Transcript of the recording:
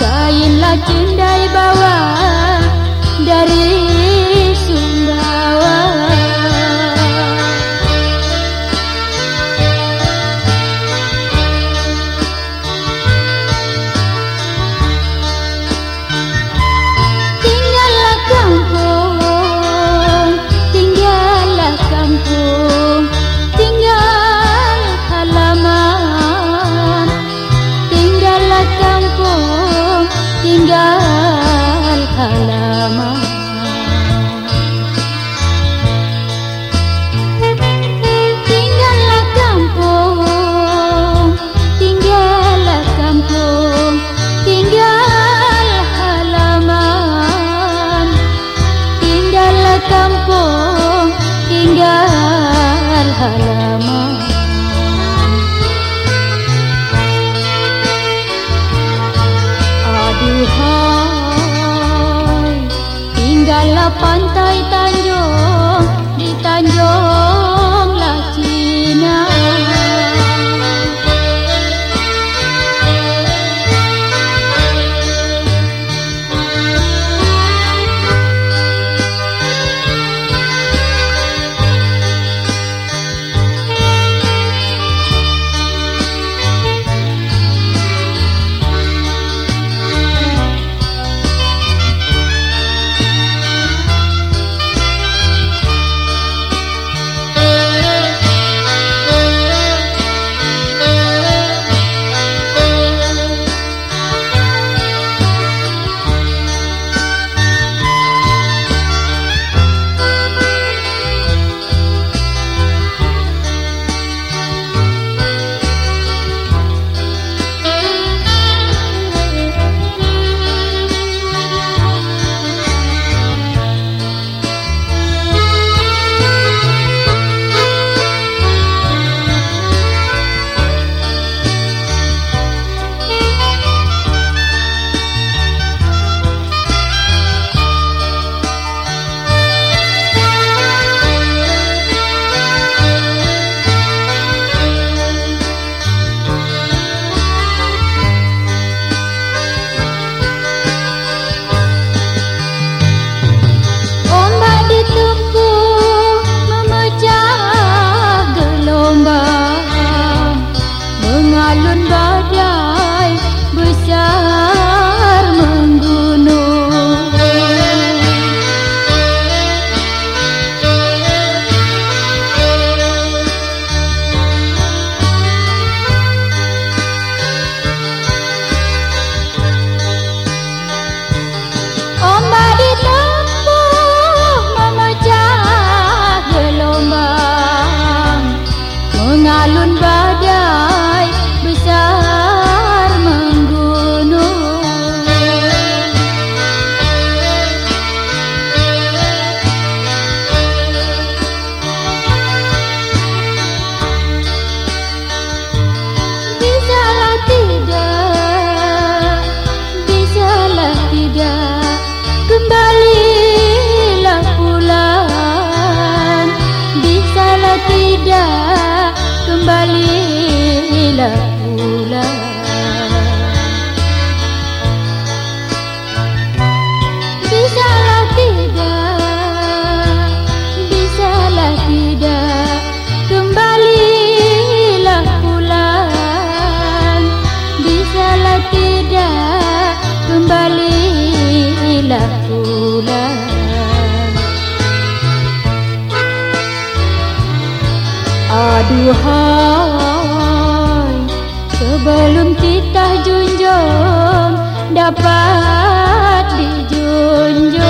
Kainlah cendai bawa dari meninggalkan nama Tinggallah kampung, tinggallah kampung, tinggal halaman. Tinggallah kampung, tinggal halaman. pantai tanah Tuhan Sebelum kita junjung Dapat dijunjung.